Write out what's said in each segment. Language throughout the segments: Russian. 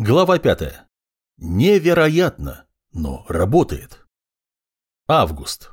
Глава пятая. Невероятно, но работает. Август.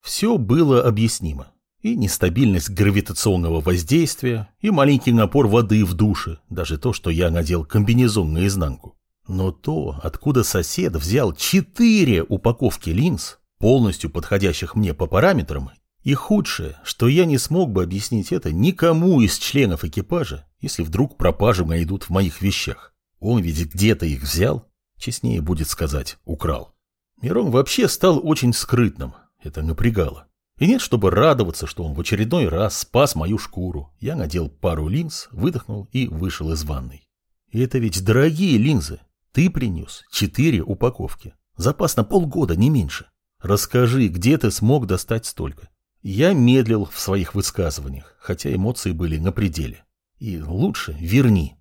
Все было объяснимо. И нестабильность гравитационного воздействия, и маленький напор воды в душе, даже то, что я надел комбинезон наизнанку. Но то, откуда сосед взял четыре упаковки линз, полностью подходящих мне по параметрам, и худшее, что я не смог бы объяснить это никому из членов экипажа, если вдруг пропажи найдут в моих вещах. Он ведь где-то их взял, честнее будет сказать, украл. Мирон вообще стал очень скрытным, это напрягало. И нет, чтобы радоваться, что он в очередной раз спас мою шкуру, я надел пару линз, выдохнул и вышел из ванной. И это ведь дорогие линзы. Ты принес четыре упаковки. Запас на полгода, не меньше. Расскажи, где ты смог достать столько? Я медлил в своих высказываниях, хотя эмоции были на пределе. И лучше верни.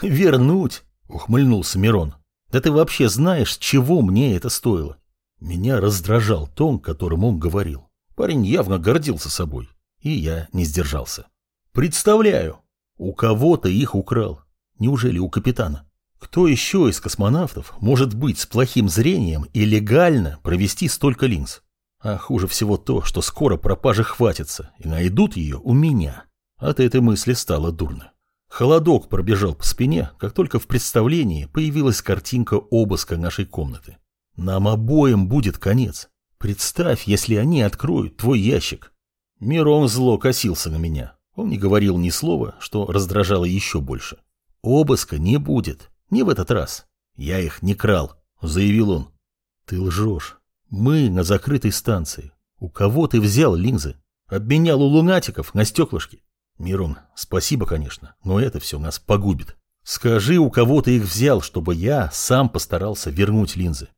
Вернуть? Ухмыльнулся Мирон. Да ты вообще знаешь, чего мне это стоило? Меня раздражал тон, которым он говорил. Парень явно гордился собой, и я не сдержался. Представляю, у кого-то их украл. Неужели у капитана? Кто еще из космонавтов может быть с плохим зрением и легально провести столько линз? А хуже всего то, что скоро пропажи хватится, и найдут ее у меня. От этой мысли стало дурно. Холодок пробежал по спине, как только в представлении появилась картинка обыска нашей комнаты. Нам обоим будет конец. Представь, если они откроют твой ящик. Мирон зло косился на меня. Он не говорил ни слова, что раздражало еще больше. Обыска не будет. Не в этот раз. Я их не крал, заявил он. Ты лжешь. Мы на закрытой станции. У кого ты взял линзы? Обменял у лунатиков на стеклышки. Мирон, спасибо, конечно, но это все нас погубит. Скажи, у кого ты их взял, чтобы я сам постарался вернуть линзы.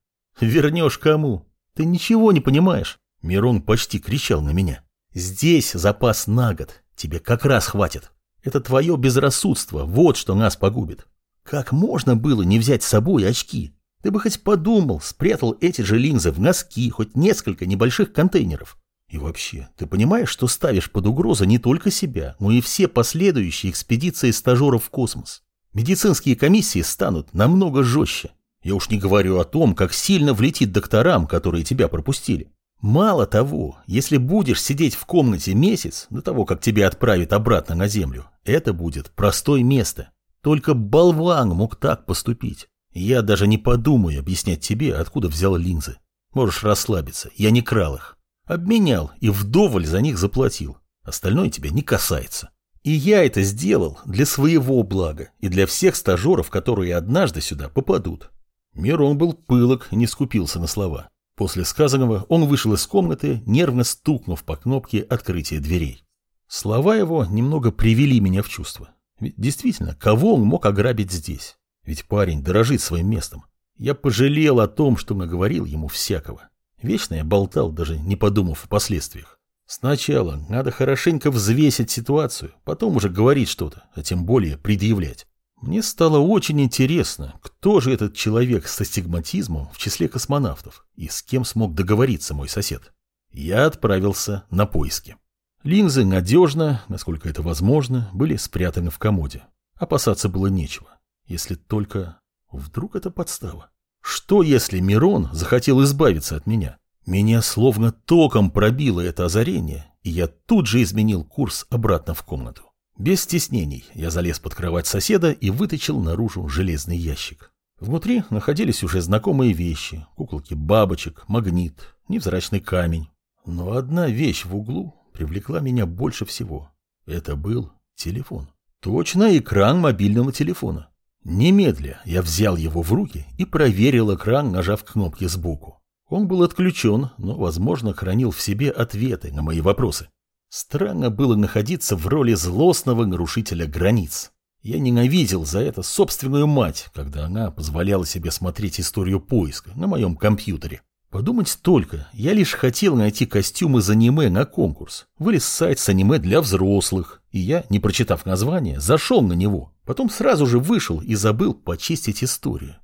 Вернешь кому? Ты ничего не понимаешь. Мирон почти кричал на меня. Здесь запас на год. Тебе как раз хватит. Это твое безрассудство, вот что нас погубит. Как можно было не взять с собой очки? Ты бы хоть подумал, спрятал эти же линзы в носки, хоть несколько небольших контейнеров. И вообще, ты понимаешь, что ставишь под угрозу не только себя, но и все последующие экспедиции стажеров в космос? Медицинские комиссии станут намного жестче. Я уж не говорю о том, как сильно влетит докторам, которые тебя пропустили. Мало того, если будешь сидеть в комнате месяц до того, как тебя отправят обратно на Землю, это будет простое место. Только болван мог так поступить. Я даже не подумаю объяснять тебе, откуда взял линзы. Можешь расслабиться, я не крал их. Обменял и вдоволь за них заплатил. Остальное тебя не касается. И я это сделал для своего блага и для всех стажеров, которые однажды сюда попадут. Мирон был пылок и не скупился на слова. После сказанного он вышел из комнаты, нервно стукнув по кнопке открытия дверей. Слова его немного привели меня в чувство. Ведь действительно, кого он мог ограбить здесь? Ведь парень дорожит своим местом. Я пожалел о том, что наговорил ему всякого. Вечно я болтал, даже не подумав о последствиях. Сначала надо хорошенько взвесить ситуацию, потом уже говорить что-то, а тем более предъявлять. Мне стало очень интересно, кто же этот человек с астигматизмом в числе космонавтов и с кем смог договориться мой сосед. Я отправился на поиски. Линзы надежно, насколько это возможно, были спрятаны в комоде. Опасаться было нечего, если только... Вдруг это подстава? Что, если Мирон захотел избавиться от меня? Меня словно током пробило это озарение, и я тут же изменил курс обратно в комнату. Без стеснений я залез под кровать соседа и вытащил наружу железный ящик. Внутри находились уже знакомые вещи, куколки бабочек, магнит, невзрачный камень. Но одна вещь в углу привлекла меня больше всего. Это был телефон. Точно экран мобильного телефона. Немедля я взял его в руки и проверил экран, нажав кнопки сбоку. Он был отключен, но, возможно, хранил в себе ответы на мои вопросы. Странно было находиться в роли злостного нарушителя границ. Я ненавидел за это собственную мать, когда она позволяла себе смотреть историю поиска на моем компьютере. Подумать только, я лишь хотел найти костюм из аниме на конкурс. Вылез сайт с аниме для взрослых, и я, не прочитав название, зашел на него. Потом сразу же вышел и забыл почистить историю.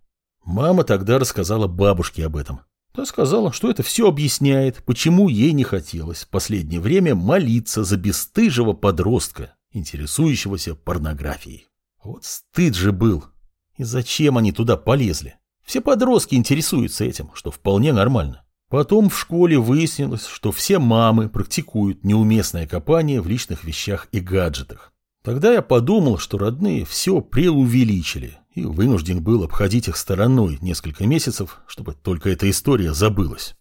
Мама тогда рассказала бабушке об этом. Та сказала, что это все объясняет, почему ей не хотелось в последнее время молиться за бесстыжего подростка, интересующегося порнографией. Вот стыд же был. И зачем они туда полезли? Все подростки интересуются этим, что вполне нормально. Потом в школе выяснилось, что все мамы практикуют неуместное копание в личных вещах и гаджетах. Тогда я подумал, что родные все преувеличили и вынужден был обходить их стороной несколько месяцев, чтобы только эта история забылась.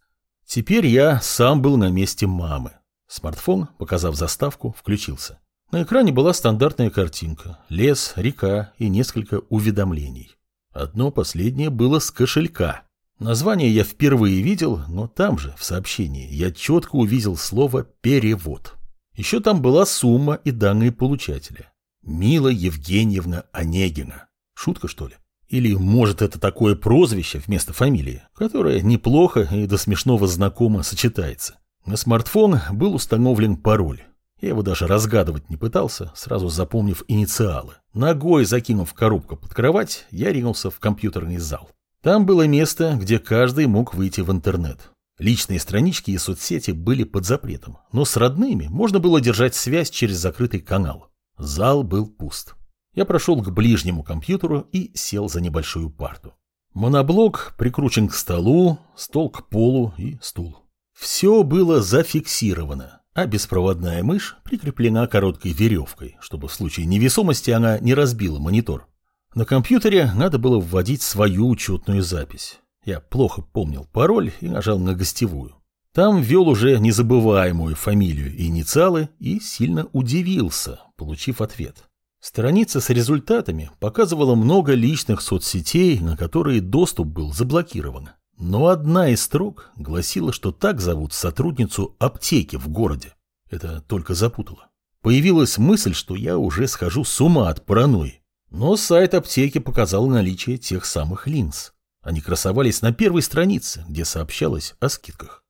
Теперь я сам был на месте мамы. Смартфон, показав заставку, включился. На экране была стандартная картинка. Лес, река и несколько уведомлений. Одно последнее было с кошелька. Название я впервые видел, но там же, в сообщении, я четко увидел слово «перевод». Еще там была сумма и данные получателя. Мила Евгеньевна Онегина. Шутка, что ли? Или, может, это такое прозвище вместо фамилии, которое неплохо и до смешного знакомо сочетается. На смартфон был установлен пароль. Я его даже разгадывать не пытался, сразу запомнив инициалы. Ногой закинув коробку под кровать, я ринулся в компьютерный зал. Там было место, где каждый мог выйти в интернет. Личные странички и соцсети были под запретом, но с родными можно было держать связь через закрытый канал. Зал был пуст. Я прошел к ближнему компьютеру и сел за небольшую парту. Моноблок прикручен к столу, стол к полу и стул. Все было зафиксировано, а беспроводная мышь прикреплена короткой веревкой, чтобы в случае невесомости она не разбила монитор. На компьютере надо было вводить свою учетную запись. Я плохо помнил пароль и нажал на гостевую. Там ввел уже незабываемую фамилию и инициалы и сильно удивился, получив ответ. Страница с результатами показывала много личных соцсетей, на которые доступ был заблокирован. Но одна из строк гласила, что так зовут сотрудницу аптеки в городе. Это только запутало. Появилась мысль, что я уже схожу с ума от паранойи. Но сайт аптеки показал наличие тех самых линз. Они красовались на первой странице, где сообщалось о скидках.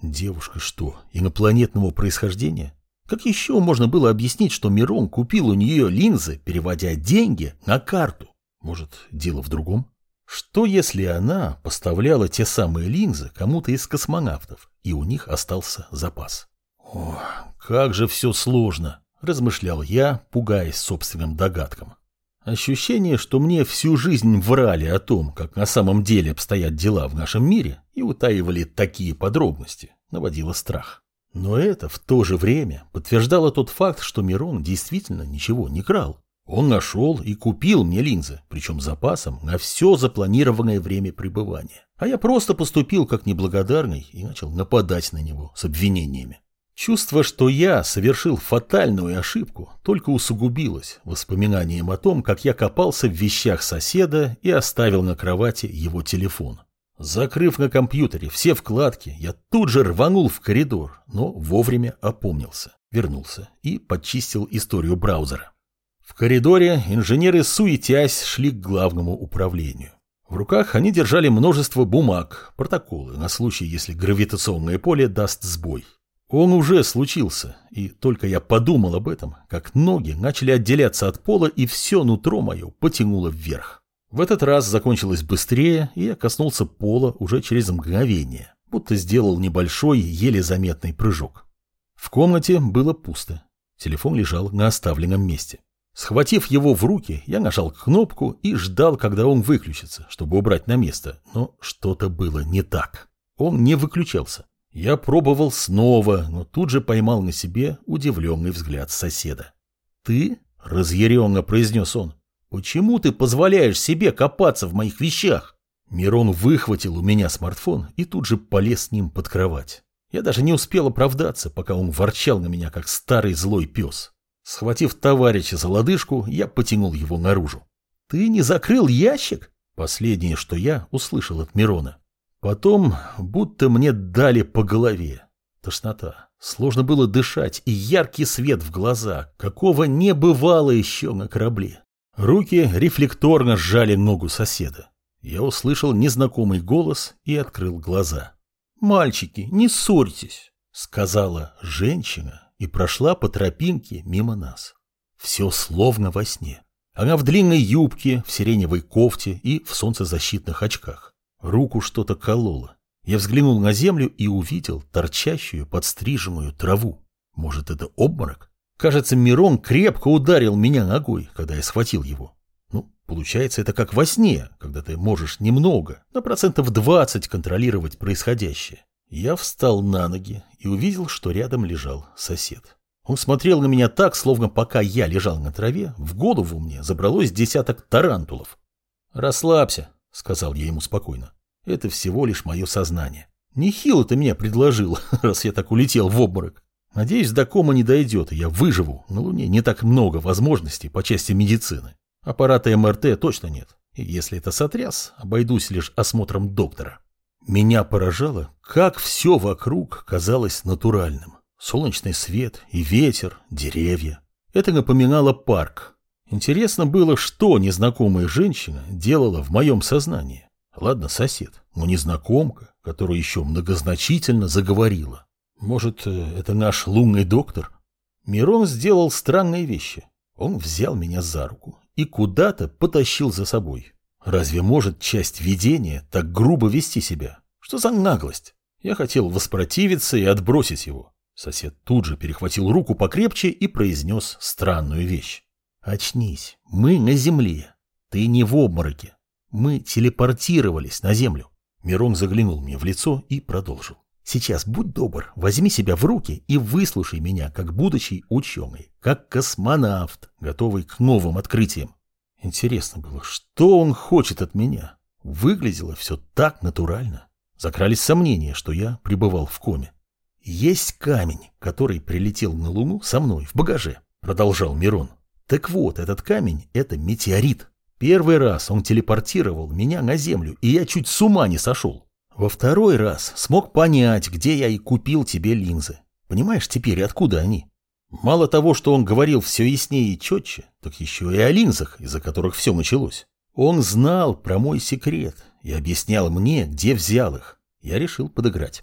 Девушка что, инопланетного происхождения? Как еще можно было объяснить, что Мирон купил у нее линзы, переводя деньги на карту? Может, дело в другом? Что если она поставляла те самые линзы кому-то из космонавтов, и у них остался запас? О, как же все сложно, размышлял я, пугаясь собственным догадкам. Ощущение, что мне всю жизнь врали о том, как на самом деле обстоят дела в нашем мире, и утаивали такие подробности, наводило страх. Но это в то же время подтверждало тот факт, что Мирон действительно ничего не крал. Он нашел и купил мне линзы, причем запасом на все запланированное время пребывания. А я просто поступил как неблагодарный и начал нападать на него с обвинениями. Чувство, что я совершил фатальную ошибку, только усугубилось воспоминанием о том, как я копался в вещах соседа и оставил на кровати его телефон. Закрыв на компьютере все вкладки, я тут же рванул в коридор, но вовремя опомнился, вернулся и подчистил историю браузера. В коридоре инженеры, суетясь, шли к главному управлению. В руках они держали множество бумаг, протоколы на случай, если гравитационное поле даст сбой. Он уже случился, и только я подумал об этом, как ноги начали отделяться от пола, и все нутро мое потянуло вверх. В этот раз закончилось быстрее, и я коснулся пола уже через мгновение, будто сделал небольшой, еле заметный прыжок. В комнате было пусто. Телефон лежал на оставленном месте. Схватив его в руки, я нажал кнопку и ждал, когда он выключится, чтобы убрать на место, но что-то было не так. Он не выключался. Я пробовал снова, но тут же поймал на себе удивленный взгляд соседа. «Ты?» — разъяренно произнес он. «Почему ты позволяешь себе копаться в моих вещах?» Мирон выхватил у меня смартфон и тут же полез с ним под кровать. Я даже не успел оправдаться, пока он ворчал на меня, как старый злой пес. Схватив товарища за лодыжку, я потянул его наружу. «Ты не закрыл ящик?» Последнее, что я услышал от Мирона. Потом будто мне дали по голове. Тошнота. Сложно было дышать, и яркий свет в глаза, какого не бывало еще на корабле. Руки рефлекторно сжали ногу соседа. Я услышал незнакомый голос и открыл глаза. «Мальчики, не ссорьтесь», — сказала женщина и прошла по тропинке мимо нас. Все словно во сне. Она в длинной юбке, в сиреневой кофте и в солнцезащитных очках. Руку что-то кололо. Я взглянул на землю и увидел торчащую подстриженную траву. Может, это обморок? Кажется, Мирон крепко ударил меня ногой, когда я схватил его. Ну, Получается, это как во сне, когда ты можешь немного, на процентов 20 контролировать происходящее. Я встал на ноги и увидел, что рядом лежал сосед. Он смотрел на меня так, словно пока я лежал на траве, в голову мне забралось десяток тарантулов. «Расслабься», — сказал я ему спокойно. «Это всего лишь мое сознание. Нехило ты меня предложил, раз я так улетел в обморок. Надеюсь, до кома не дойдет, и я выживу. На Луне не так много возможностей по части медицины. Аппарата МРТ точно нет. И если это сотряс, обойдусь лишь осмотром доктора. Меня поражало, как все вокруг казалось натуральным. Солнечный свет и ветер, деревья. Это напоминало парк. Интересно было, что незнакомая женщина делала в моем сознании. Ладно, сосед, но незнакомка, которая еще многозначительно заговорила. Может, э, это наш лунный доктор? Мирон сделал странные вещи. Он взял меня за руку и куда-то потащил за собой. Разве может часть видения так грубо вести себя? Что за наглость? Я хотел воспротивиться и отбросить его. Сосед тут же перехватил руку покрепче и произнес странную вещь. «Очнись, мы на земле. Ты не в обмороке. Мы телепортировались на землю». Мирон заглянул мне в лицо и продолжил. Сейчас будь добр, возьми себя в руки и выслушай меня, как будущий ученый, как космонавт, готовый к новым открытиям. Интересно было, что он хочет от меня. Выглядело все так натурально. Закрались сомнения, что я пребывал в коме. Есть камень, который прилетел на Луну со мной в багаже, продолжал Мирон. Так вот, этот камень – это метеорит. Первый раз он телепортировал меня на Землю, и я чуть с ума не сошел. Во второй раз смог понять, где я и купил тебе линзы. Понимаешь теперь, откуда они? Мало того, что он говорил все яснее и четче, так еще и о линзах, из-за которых все началось. Он знал про мой секрет и объяснял мне, где взял их. Я решил подыграть.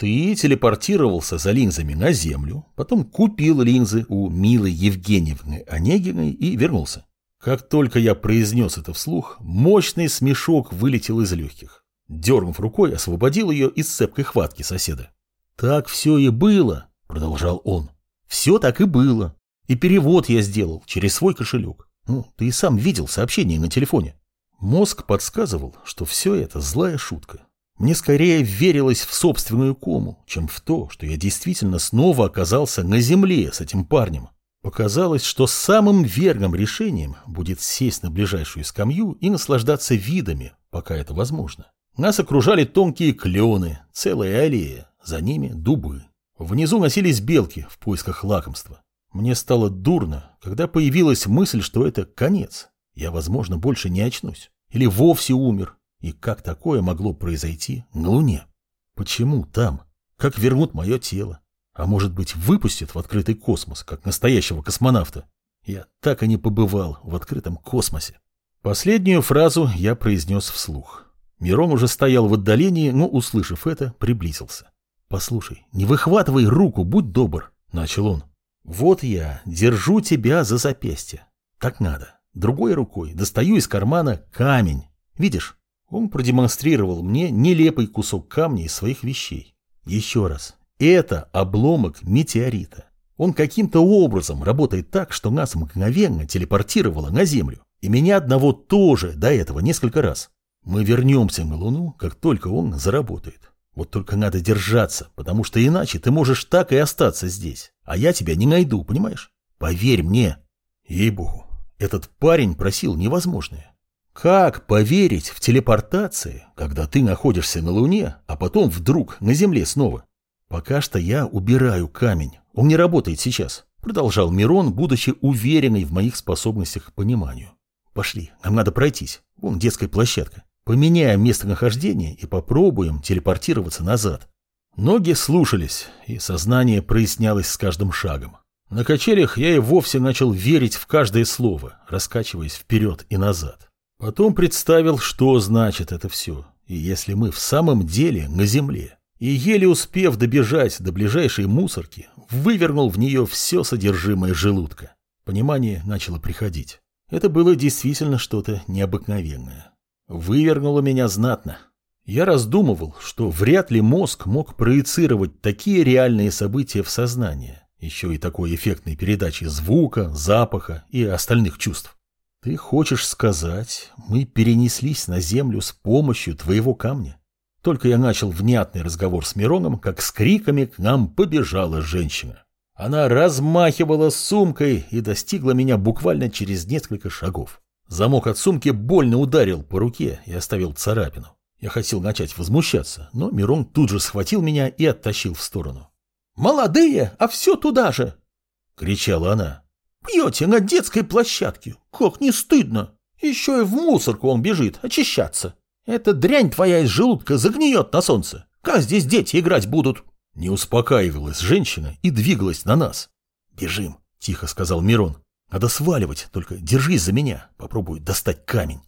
Ты телепортировался за линзами на Землю, потом купил линзы у милой Евгеньевны Онегиной и вернулся. Как только я произнес это вслух, мощный смешок вылетел из легких. Дернув рукой, освободил ее из цепкой хватки соседа. «Так все и было», — продолжал он. «Все так и было. И перевод я сделал через свой кошелек. Ну, ты и сам видел сообщение на телефоне». Мозг подсказывал, что все это злая шутка. Мне скорее верилось в собственную кому, чем в то, что я действительно снова оказался на земле с этим парнем. Показалось, что самым верным решением будет сесть на ближайшую скамью и наслаждаться видами, пока это возможно. Нас окружали тонкие клены, целая аллея, за ними дубы. Внизу носились белки в поисках лакомства. Мне стало дурно, когда появилась мысль, что это конец. Я, возможно, больше не очнусь. Или вовсе умер. И как такое могло произойти на Луне? Почему там? Как вернут мое тело? А может быть, выпустят в открытый космос, как настоящего космонавта? Я так и не побывал в открытом космосе. Последнюю фразу я произнес вслух. Мирон уже стоял в отдалении, но, услышав это, приблизился. «Послушай, не выхватывай руку, будь добр», — начал он. «Вот я, держу тебя за запястье. Так надо. Другой рукой достаю из кармана камень. Видишь?» Он продемонстрировал мне нелепый кусок камня из своих вещей. Еще раз. Это обломок метеорита. Он каким-то образом работает так, что нас мгновенно телепортировало на Землю. И меня одного тоже до этого несколько раз. Мы вернемся на Луну, как только он заработает. Вот только надо держаться, потому что иначе ты можешь так и остаться здесь. А я тебя не найду, понимаешь? Поверь мне. Ей-богу, этот парень просил невозможное. Как поверить в телепортации, когда ты находишься на Луне, а потом вдруг на Земле снова? Пока что я убираю камень. Он не работает сейчас, продолжал Мирон, будучи уверенный в моих способностях к пониманию. Пошли, нам надо пройтись. Вон детская площадка. Поменяем местонахождение и попробуем телепортироваться назад. Ноги слушались, и сознание прояснялось с каждым шагом. На качелях я и вовсе начал верить в каждое слово, раскачиваясь вперед и назад. Потом представил, что значит это все, и если мы в самом деле на земле. И еле успев добежать до ближайшей мусорки, вывернул в нее все содержимое желудка. Понимание начало приходить. Это было действительно что-то необыкновенное. Вывернуло меня знатно. Я раздумывал, что вряд ли мозг мог проецировать такие реальные события в сознание, еще и такой эффектной передачи звука, запаха и остальных чувств. Ты хочешь сказать, мы перенеслись на землю с помощью твоего камня? Только я начал внятный разговор с Мироном, как с криками к нам побежала женщина. Она размахивала сумкой и достигла меня буквально через несколько шагов. Замок от сумки больно ударил по руке и оставил царапину. Я хотел начать возмущаться, но Мирон тут же схватил меня и оттащил в сторону. «Молодые, а все туда же!» — кричала она. «Пьете на детской площадке! Как не стыдно! Еще и в мусорку он бежит очищаться! Эта дрянь твоя из желудка загниет на солнце! Как здесь дети играть будут?» Не успокаивалась женщина и двигалась на нас. «Бежим», — тихо сказал Мирон. «Надо сваливать, только держись за меня, попробуй достать камень».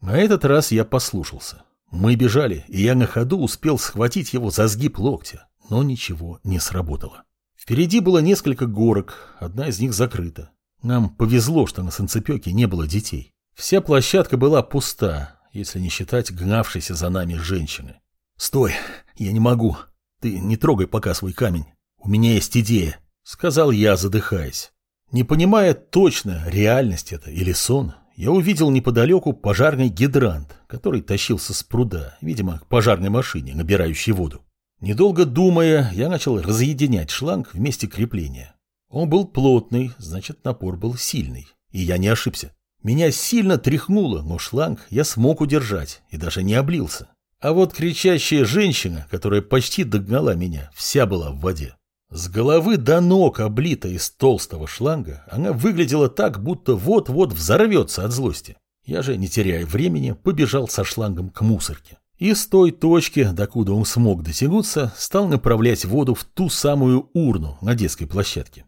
На этот раз я послушался. Мы бежали, и я на ходу успел схватить его за сгиб локтя, но ничего не сработало. Впереди было несколько горок, одна из них закрыта. Нам повезло, что на санцепёке не было детей. Вся площадка была пуста, если не считать гнавшейся за нами женщины. «Стой, я не могу», «Ты не трогай пока свой камень. У меня есть идея», — сказал я, задыхаясь. Не понимая точно, реальность это или сон, я увидел неподалеку пожарный гидрант, который тащился с пруда, видимо, к пожарной машине, набирающей воду. Недолго думая, я начал разъединять шланг в месте крепления. Он был плотный, значит, напор был сильный. И я не ошибся. Меня сильно тряхнуло, но шланг я смог удержать и даже не облился. А вот кричащая женщина, которая почти догнала меня, вся была в воде. С головы до ног, облита из толстого шланга, она выглядела так, будто вот-вот взорвется от злости. Я же, не теряя времени, побежал со шлангом к мусорке. И с той точки, докуда он смог дотянуться, стал направлять воду в ту самую урну на детской площадке.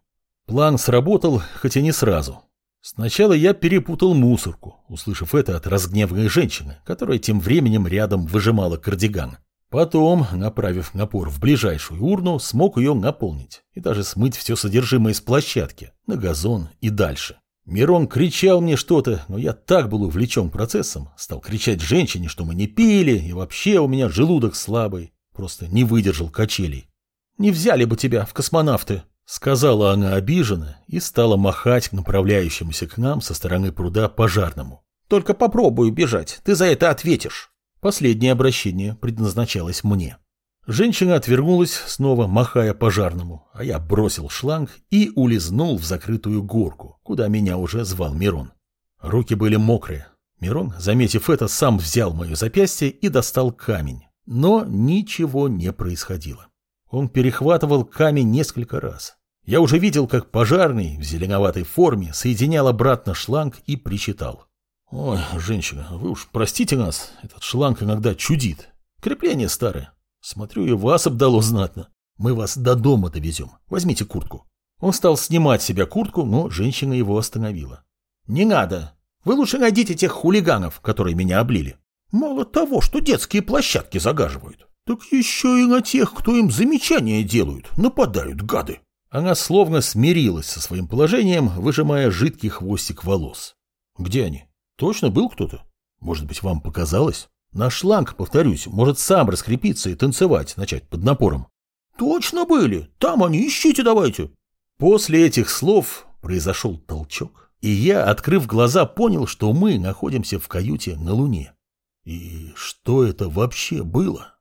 План сработал, хотя не сразу. Сначала я перепутал мусорку, услышав это от разгневанной женщины, которая тем временем рядом выжимала кардиган. Потом, направив напор в ближайшую урну, смог ее наполнить и даже смыть все содержимое из площадки, на газон и дальше. Мирон кричал мне что-то, но я так был увлечен процессом, стал кричать женщине, что мы не пили, и вообще у меня желудок слабый, просто не выдержал качелей. «Не взяли бы тебя в космонавты», Сказала она обиженно и стала махать к направляющемуся к нам со стороны пруда пожарному. «Только попробую бежать, ты за это ответишь». Последнее обращение предназначалось мне. Женщина отвернулась, снова махая пожарному, а я бросил шланг и улизнул в закрытую горку, куда меня уже звал Мирон. Руки были мокрые. Мирон, заметив это, сам взял мое запястье и достал камень. Но ничего не происходило. Он перехватывал камень несколько раз. Я уже видел, как пожарный в зеленоватой форме соединял обратно шланг и причитал. «Ой, женщина, вы уж простите нас, этот шланг иногда чудит. Крепление старое. Смотрю, и вас обдало знатно. Мы вас до дома довезем. Возьмите куртку». Он стал снимать с себя куртку, но женщина его остановила. «Не надо. Вы лучше найдите тех хулиганов, которые меня облили. Мало того, что детские площадки загаживают, так еще и на тех, кто им замечания делают, нападают гады». Она словно смирилась со своим положением, выжимая жидкий хвостик волос. Где они? Точно был кто-то? Может быть, вам показалось? Наш шланг, повторюсь, может сам раскрепиться и танцевать, начать под напором. Точно были. Там они, ищите давайте. После этих слов произошел толчок, и я, открыв глаза, понял, что мы находимся в каюте на Луне. И что это вообще было?